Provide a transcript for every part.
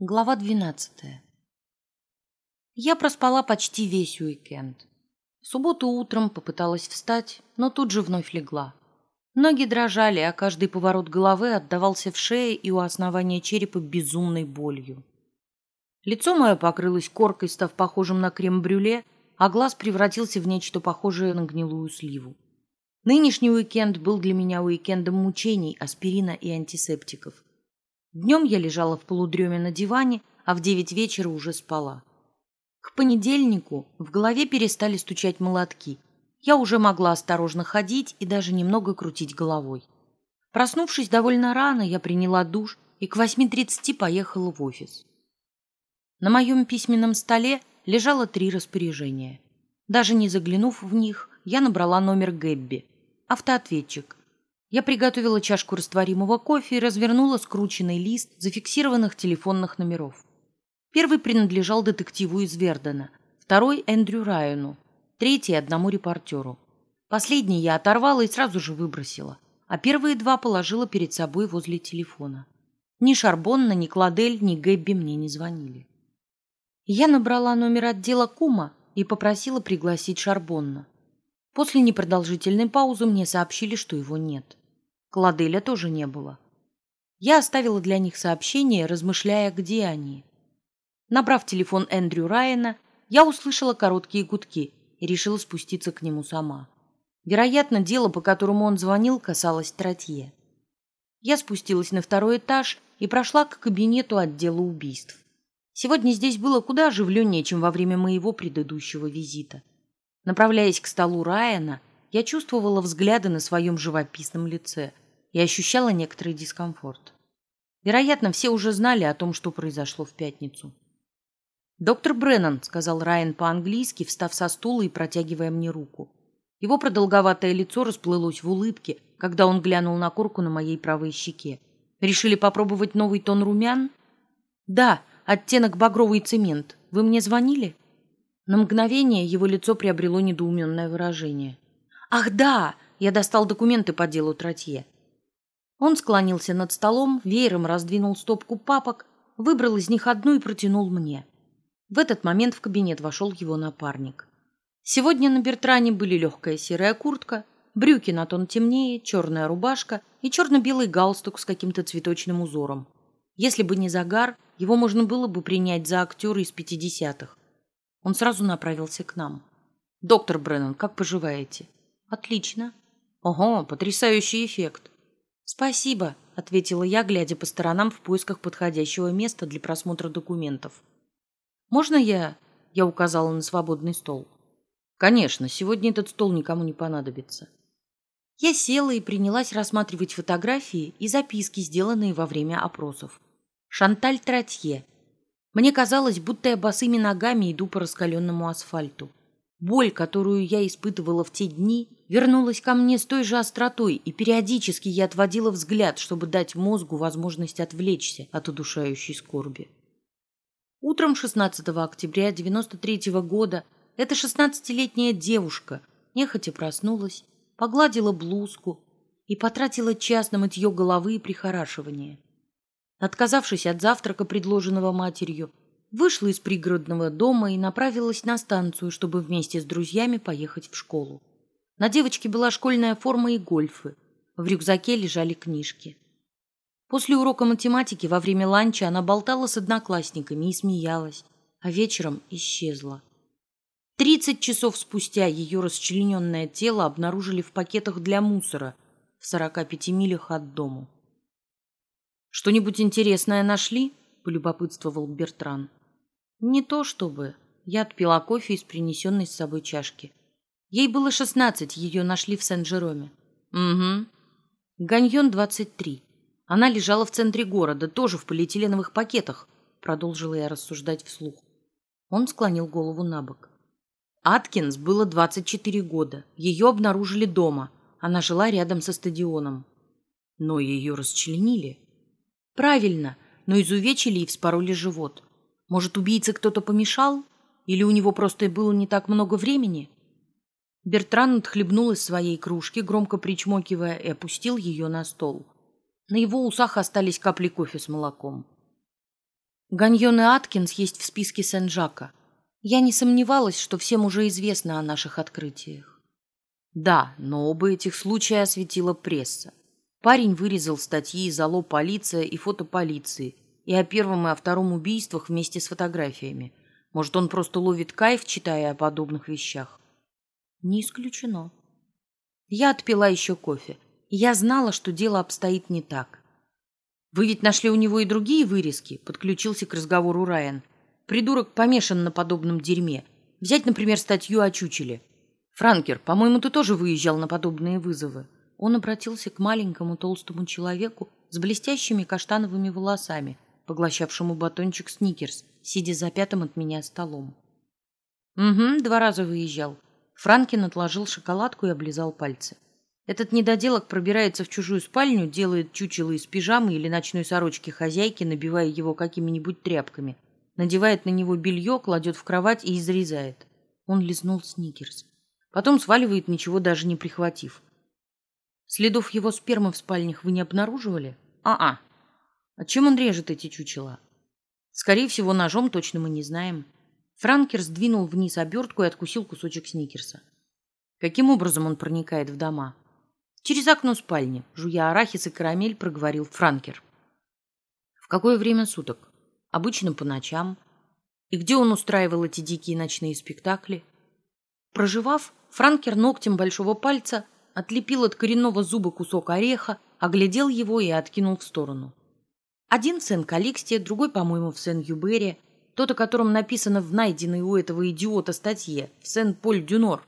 Глава двенадцатая. Я проспала почти весь уикенд. В субботу утром попыталась встать, но тут же вновь легла. Ноги дрожали, а каждый поворот головы отдавался в шее и у основания черепа безумной болью. Лицо мое покрылось коркой, став похожим на крем-брюле, а глаз превратился в нечто похожее на гнилую сливу. Нынешний уикенд был для меня уикендом мучений, аспирина и антисептиков. Днем я лежала в полудреме на диване, а в девять вечера уже спала. К понедельнику в голове перестали стучать молотки. Я уже могла осторожно ходить и даже немного крутить головой. Проснувшись довольно рано, я приняла душ и к восьми тридцати поехала в офис. На моем письменном столе лежало три распоряжения. Даже не заглянув в них, я набрала номер Гэбби. Автоответчик. Я приготовила чашку растворимого кофе и развернула скрученный лист зафиксированных телефонных номеров. Первый принадлежал детективу из Вердена, второй — Эндрю Райану, третий — одному репортеру. Последний я оторвала и сразу же выбросила, а первые два положила перед собой возле телефона. Ни Шарбонна, ни Кладель, ни Гэбби мне не звонили. Я набрала номер отдела Кума и попросила пригласить Шарбонна. После непродолжительной паузы мне сообщили, что его нет. Кладеля тоже не было. Я оставила для них сообщение, размышляя, где они. Набрав телефон Эндрю Райана, я услышала короткие гудки и решила спуститься к нему сама. Вероятно, дело, по которому он звонил, касалось Тротье. Я спустилась на второй этаж и прошла к кабинету отдела убийств. Сегодня здесь было куда оживленнее, чем во время моего предыдущего визита. Направляясь к столу Райана, я чувствовала взгляды на своем живописном лице – и ощущала некоторый дискомфорт. Вероятно, все уже знали о том, что произошло в пятницу. «Доктор Бреннан», — сказал Райан по-английски, встав со стула и протягивая мне руку. Его продолговатое лицо расплылось в улыбке, когда он глянул на корку на моей правой щеке. «Решили попробовать новый тон румян?» «Да, оттенок багровый цемент. Вы мне звонили?» На мгновение его лицо приобрело недоуменное выражение. «Ах, да! Я достал документы по делу Тротье. Он склонился над столом, веером раздвинул стопку папок, выбрал из них одну и протянул мне. В этот момент в кабинет вошел его напарник. Сегодня на Бертране были легкая серая куртка, брюки на тон темнее, черная рубашка и черно-белый галстук с каким-то цветочным узором. Если бы не загар, его можно было бы принять за актера из пятидесятых. Он сразу направился к нам. «Доктор Бреннан, как поживаете?» «Отлично». «Ого, потрясающий эффект. «Спасибо», — ответила я, глядя по сторонам в поисках подходящего места для просмотра документов. «Можно я...» — я указала на свободный стол. «Конечно, сегодня этот стол никому не понадобится». Я села и принялась рассматривать фотографии и записки, сделанные во время опросов. Шанталь Тратье. Мне казалось, будто я босыми ногами иду по раскаленному асфальту. Боль, которую я испытывала в те дни, вернулась ко мне с той же остротой, и периодически я отводила взгляд, чтобы дать мозгу возможность отвлечься от удушающей скорби. Утром 16 октября 93 -го года эта шестнадцатилетняя девушка нехотя проснулась, погладила блузку и потратила час на мытье головы и прихорашивание. Отказавшись от завтрака, предложенного матерью, вышла из пригородного дома и направилась на станцию, чтобы вместе с друзьями поехать в школу. На девочке была школьная форма и гольфы. В рюкзаке лежали книжки. После урока математики во время ланча она болтала с одноклассниками и смеялась, а вечером исчезла. Тридцать часов спустя ее расчлененное тело обнаружили в пакетах для мусора в сорока пяти милях от дому. «Что-нибудь интересное нашли?» — полюбопытствовал Бертран. «Не то чтобы...» Я отпила кофе из принесенной с собой чашки. Ей было шестнадцать, ее нашли в Сен-Жероме. Угу. Ганьон двадцать три. Она лежала в центре города, тоже в полиэтиленовых пакетах, продолжила я рассуждать вслух. Он склонил голову на бок. Аткинс было двадцать четыре года. Ее обнаружили дома. Она жила рядом со стадионом. Но ее расчленили. Правильно, но изувечили и вспороли живот. Может, убийце кто-то помешал? Или у него просто было не так много времени? Бертран отхлебнул из своей кружки, громко причмокивая, и опустил ее на стол. На его усах остались капли кофе с молоком. Ганьон и Аткинс есть в списке Сен-Жака. Я не сомневалась, что всем уже известно о наших открытиях. Да, но оба этих случая осветила пресса. Парень вырезал статьи из «Алло, полиция» и «Фото полиции» и о первом и о втором убийствах вместе с фотографиями. Может, он просто ловит кайф, читая о подобных вещах? Не исключено. Я отпила еще кофе. Я знала, что дело обстоит не так. «Вы ведь нашли у него и другие вырезки?» — подключился к разговору Райан. «Придурок помешан на подобном дерьме. Взять, например, статью о чучеле. Франкер, по-моему, ты тоже выезжал на подобные вызовы». Он обратился к маленькому толстому человеку с блестящими каштановыми волосами, поглощавшему батончик сникерс, сидя за пятым от меня столом. «Угу, два раза выезжал». Франкин отложил шоколадку и облизал пальцы. Этот недоделок пробирается в чужую спальню, делает чучело из пижамы или ночной сорочки хозяйки, набивая его какими-нибудь тряпками, надевает на него белье, кладет в кровать и изрезает. Он лизнул сникерс. Потом сваливает, ничего даже не прихватив. Следов его спермы в спальнях вы не обнаруживали? А-а. А чем он режет эти чучела? Скорее всего, ножом точно мы не знаем. Франкер сдвинул вниз обертку и откусил кусочек сникерса. Каким образом он проникает в дома? Через окно спальни, жуя арахис и карамель, проговорил Франкер. В какое время суток? Обычно по ночам. И где он устраивал эти дикие ночные спектакли? Проживав, Франкер ногтем большого пальца отлепил от коренного зуба кусок ореха, оглядел его и откинул в сторону. Один в Сен-Каликсте, другой, по-моему, в Сен-Юбере, тот, о котором написано в найденной у этого идиота статье, в Сен-Поль-Дюнор.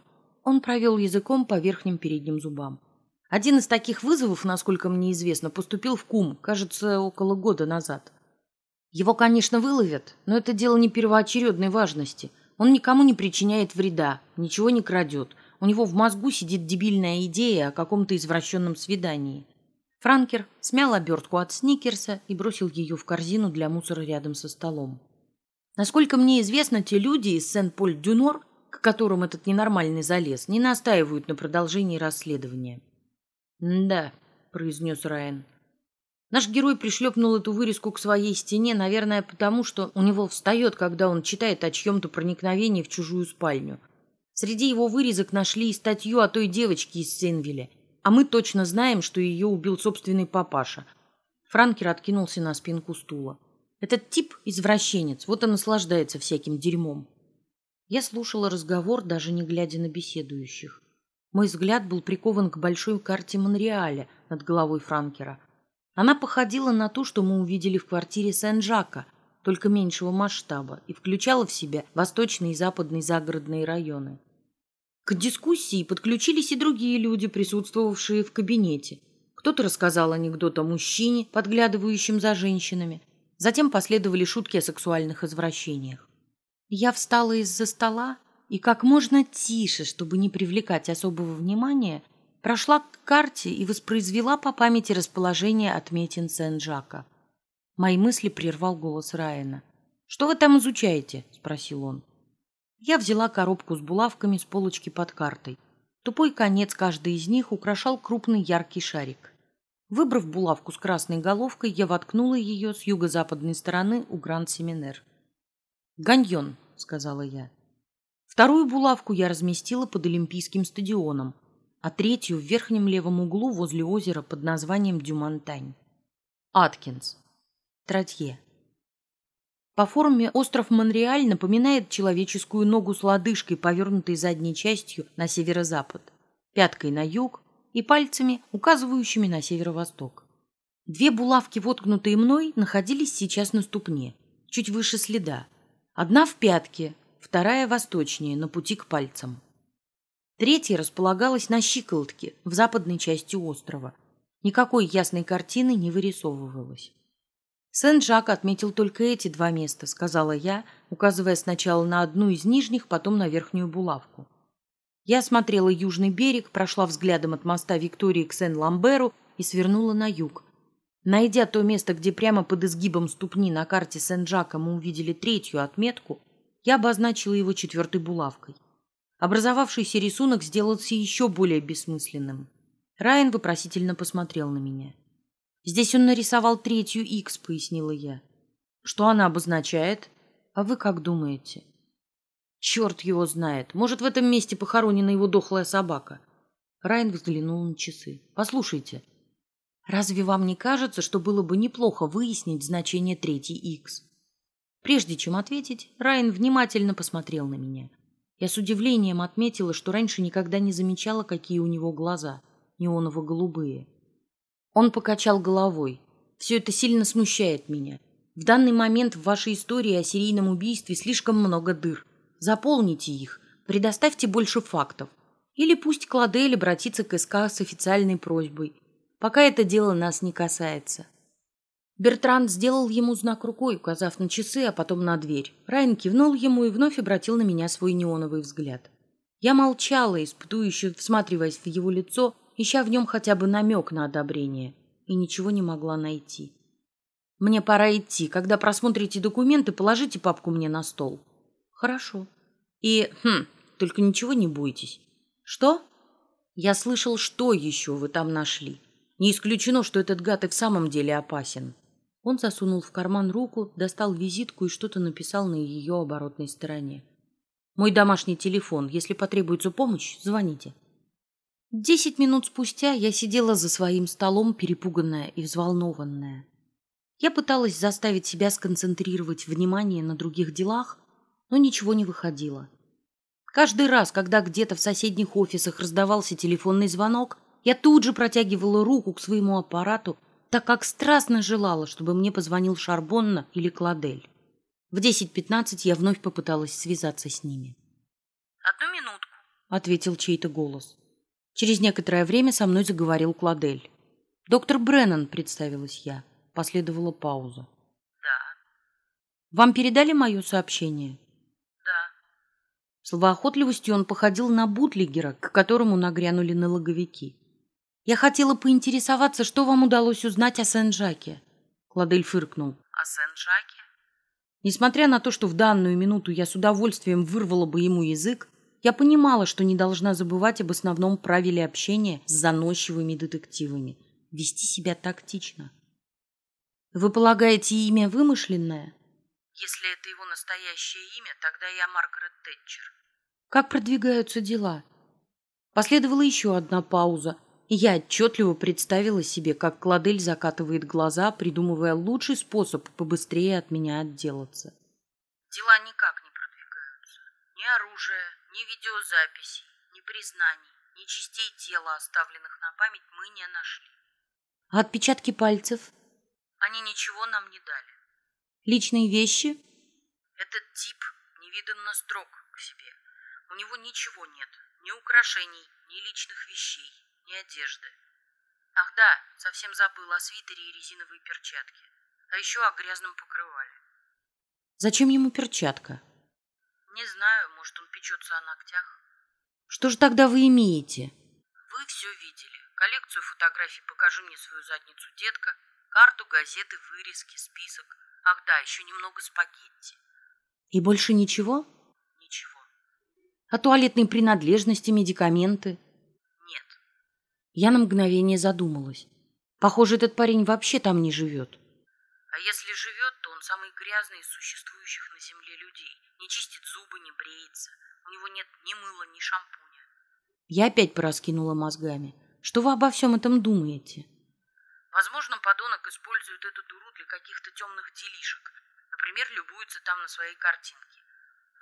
Он провел языком по верхним передним зубам. Один из таких вызовов, насколько мне известно, поступил в КУМ, кажется, около года назад. Его, конечно, выловят, но это дело не первоочередной важности. Он никому не причиняет вреда, ничего не крадет. У него в мозгу сидит дебильная идея о каком-то извращенном свидании. Франкер смял обертку от сникерса и бросил ее в корзину для мусора рядом со столом. Насколько мне известно, те люди из Сен-Поль-Дюнор, к которым этот ненормальный залез, не настаивают на продолжении расследования. «Да», — произнес Райан. Наш герой пришлепнул эту вырезку к своей стене, наверное, потому что у него встает, когда он читает о чьем-то проникновении в чужую спальню. Среди его вырезок нашли и статью о той девочке из Сенвилля, а мы точно знаем, что ее убил собственный папаша. Франкер откинулся на спинку стула. Этот тип – извращенец, вот и наслаждается всяким дерьмом. Я слушала разговор, даже не глядя на беседующих. Мой взгляд был прикован к большой карте Монреаля над головой Франкера. Она походила на ту, что мы увидели в квартире Сен-Жака, только меньшего масштаба, и включала в себя восточные и западные загородные районы. К дискуссии подключились и другие люди, присутствовавшие в кабинете. Кто-то рассказал анекдот о мужчине, подглядывающем за женщинами. Затем последовали шутки о сексуальных извращениях. Я встала из-за стола и как можно тише, чтобы не привлекать особого внимания, прошла к карте и воспроизвела по памяти расположение отметин Сен-Жака. Мои мысли прервал голос Райана. «Что вы там изучаете?» – спросил он. Я взяла коробку с булавками с полочки под картой. Тупой конец каждой из них украшал крупный яркий шарик. Выбрав булавку с красной головкой, я воткнула ее с юго-западной стороны у Гранд-Семинер. «Ганьон», — сказала я. Вторую булавку я разместила под Олимпийским стадионом, а третью в верхнем левом углу возле озера под названием Дюмонтань. Аткинс. Тратье. По форме остров Монреаль напоминает человеческую ногу с лодыжкой, повернутой задней частью на северо-запад, пяткой на юг и пальцами, указывающими на северо-восток. Две булавки, воткнутые мной, находились сейчас на ступне, чуть выше следа. Одна в пятке, вторая восточнее, на пути к пальцам. Третья располагалась на щиколотке, в западной части острова. Никакой ясной картины не вырисовывалось. Сен-Жак отметил только эти два места, сказала я, указывая сначала на одну из нижних, потом на верхнюю булавку. Я осмотрела южный берег, прошла взглядом от моста Виктории к Сен-Ламберу и свернула на юг. Найдя то место, где прямо под изгибом ступни на карте Сен-Жака мы увидели третью отметку, я обозначила его четвертой булавкой. Образовавшийся рисунок сделался еще более бессмысленным. Райан вопросительно посмотрел на меня. «Здесь он нарисовал третью икс», — пояснила я. Что она обозначает? А вы как думаете? Черт его знает. Может, в этом месте похоронена его дохлая собака. Райан взглянул на часы. Послушайте, разве вам не кажется, что было бы неплохо выяснить значение третьей Х? Прежде чем ответить, Райан внимательно посмотрел на меня. Я с удивлением отметила, что раньше никогда не замечала, какие у него глаза, неоново-голубые. Он покачал головой. Все это сильно смущает меня. В данный момент в вашей истории о серийном убийстве слишком много дыр. Заполните их, предоставьте больше фактов. Или пусть Кладель обратится к СК с официальной просьбой. Пока это дело нас не касается. Бертран сделал ему знак рукой, указав на часы, а потом на дверь. Райан кивнул ему и вновь обратил на меня свой неоновый взгляд. Я молчала, испытующе всматриваясь в его лицо, ища в нем хотя бы намек на одобрение, и ничего не могла найти. «Мне пора идти. Когда просмотрите документы, положите папку мне на стол». «Хорошо. И, хм, только ничего не бойтесь». «Что?» «Я слышал, что еще вы там нашли. Не исключено, что этот гад и в самом деле опасен». Он засунул в карман руку, достал визитку и что-то написал на ее оборотной стороне. «Мой домашний телефон. Если потребуется помощь, звоните». Десять минут спустя я сидела за своим столом, перепуганная и взволнованная. Я пыталась заставить себя сконцентрировать внимание на других делах, но ничего не выходило. Каждый раз, когда где-то в соседних офисах раздавался телефонный звонок, я тут же протягивала руку к своему аппарату так как страстно желала, чтобы мне позвонил Шарбонна или Кладель. В 10-15 я вновь попыталась связаться с ними. «Одну минутку», — ответил чей-то голос. Через некоторое время со мной заговорил Кладель. «Доктор Бреннан», — представилась я. Последовала пауза. «Да». «Вам передали мое сообщение?» Словоохотливостью он походил на бутлигера, к которому нагрянули налоговики. Я хотела поинтересоваться, что вам удалось узнать о Сен-Жаке. Кладель фыркнул. О Сен-Жаке? Несмотря на то, что в данную минуту я с удовольствием вырвала бы ему язык, я понимала, что не должна забывать об основном правиле общения с заносчивыми детективами. Вести себя тактично. Вы полагаете, имя вымышленное? Если это его настоящее имя, тогда я Маргарет Тэтчер. Как продвигаются дела? Последовала еще одна пауза, я отчетливо представила себе, как Кладель закатывает глаза, придумывая лучший способ побыстрее от меня отделаться. Дела никак не продвигаются. Ни оружия, ни видеозаписей, ни признаний, ни частей тела, оставленных на память, мы не нашли. А отпечатки пальцев? Они ничего нам не дали. Личные вещи? Этот тип невиданно строг к себе. Него ничего нет, ни украшений, ни личных вещей ни одежды. Ах да, совсем забыл о свитере и резиновой перчатке. А еще о грязном покрывале. Зачем ему перчатка? Не знаю, может, он печется о ногтях. Что же тогда вы имеете? Вы все видели. Коллекцию фотографий «Покажи мне свою задницу, детка», карту, газеты, вырезки, список. Ах да, еще немного спагетти. И больше? Ничего. А туалетные принадлежности, медикаменты? Я на мгновение задумалась. Похоже, этот парень вообще там не живет. А если живет, то он самый грязный из существующих на земле людей. Не чистит зубы, не бреется. У него нет ни мыла, ни шампуня. Я опять пораскинула мозгами. Что вы обо всем этом думаете? Возможно, подонок использует эту дуру для каких-то темных делишек. Например, любуется там на своей картинке.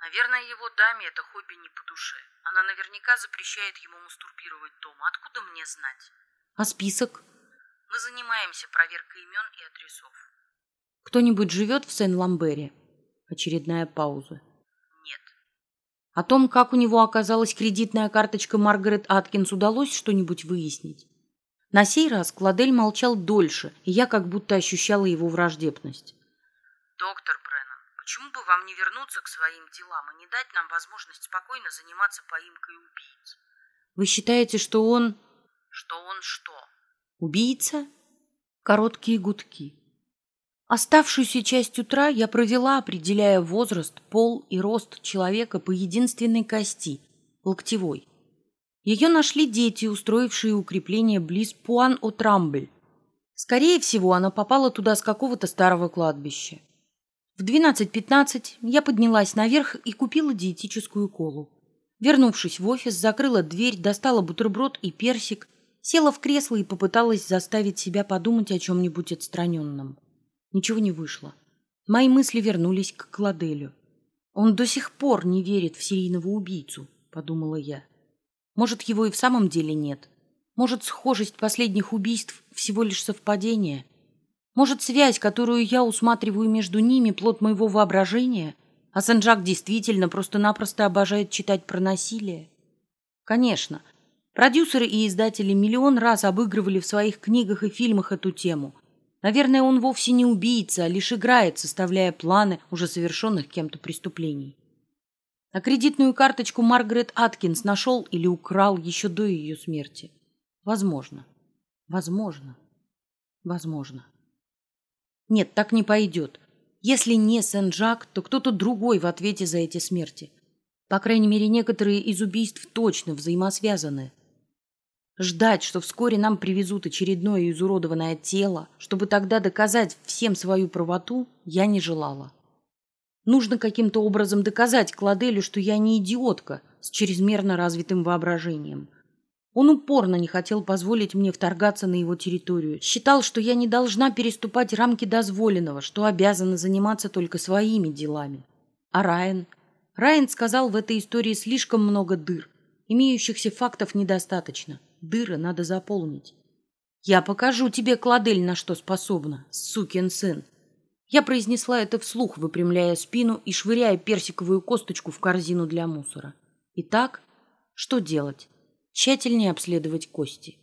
Наверное, его даме это хобби не по душе. Она наверняка запрещает ему мастурбировать дома. Откуда мне знать? А список? Мы занимаемся проверкой имен и адресов. Кто-нибудь живет в Сен-Ламбере? Очередная пауза. Нет. О том, как у него оказалась кредитная карточка Маргарет Аткинс, удалось что-нибудь выяснить? На сей раз Кладель молчал дольше, и я как будто ощущала его враждебность. Доктор Почему бы вам не вернуться к своим делам и не дать нам возможность спокойно заниматься поимкой убийц? Вы считаете, что он... Что он что? Убийца? Короткие гудки. Оставшуюся часть утра я провела, определяя возраст, пол и рост человека по единственной кости – локтевой. Ее нашли дети, устроившие укрепление близ Пуан-о-Трамбль. Скорее всего, она попала туда с какого-то старого кладбища. В 12.15 я поднялась наверх и купила диетическую колу. Вернувшись в офис, закрыла дверь, достала бутерброд и персик, села в кресло и попыталась заставить себя подумать о чем-нибудь отстраненном. Ничего не вышло. Мои мысли вернулись к Кладелю. Он до сих пор не верит в серийного убийцу, подумала я. Может, его и в самом деле нет. Может, схожесть последних убийств всего лишь совпадение. Может, связь, которую я усматриваю между ними, плод моего воображения, а Санджак действительно просто-напросто обожает читать про насилие? Конечно, продюсеры и издатели миллион раз обыгрывали в своих книгах и фильмах эту тему. Наверное, он вовсе не убийца, а лишь играет, составляя планы уже совершенных кем-то преступлений. А кредитную карточку Маргарет Аткинс нашел или украл еще до ее смерти. Возможно. Возможно. Возможно. Нет, так не пойдет. Если не Сен-Жак, то кто-то другой в ответе за эти смерти. По крайней мере, некоторые из убийств точно взаимосвязаны. Ждать, что вскоре нам привезут очередное изуродованное тело, чтобы тогда доказать всем свою правоту, я не желала. Нужно каким-то образом доказать Кладелю, что я не идиотка с чрезмерно развитым воображением. Он упорно не хотел позволить мне вторгаться на его территорию. Считал, что я не должна переступать рамки дозволенного, что обязана заниматься только своими делами. А Райан? Райан сказал в этой истории слишком много дыр. Имеющихся фактов недостаточно. Дыры надо заполнить. Я покажу тебе, Кладель, на что способна, сукин сын. Я произнесла это вслух, выпрямляя спину и швыряя персиковую косточку в корзину для мусора. Итак, что делать? Тщательнее обследовать кости.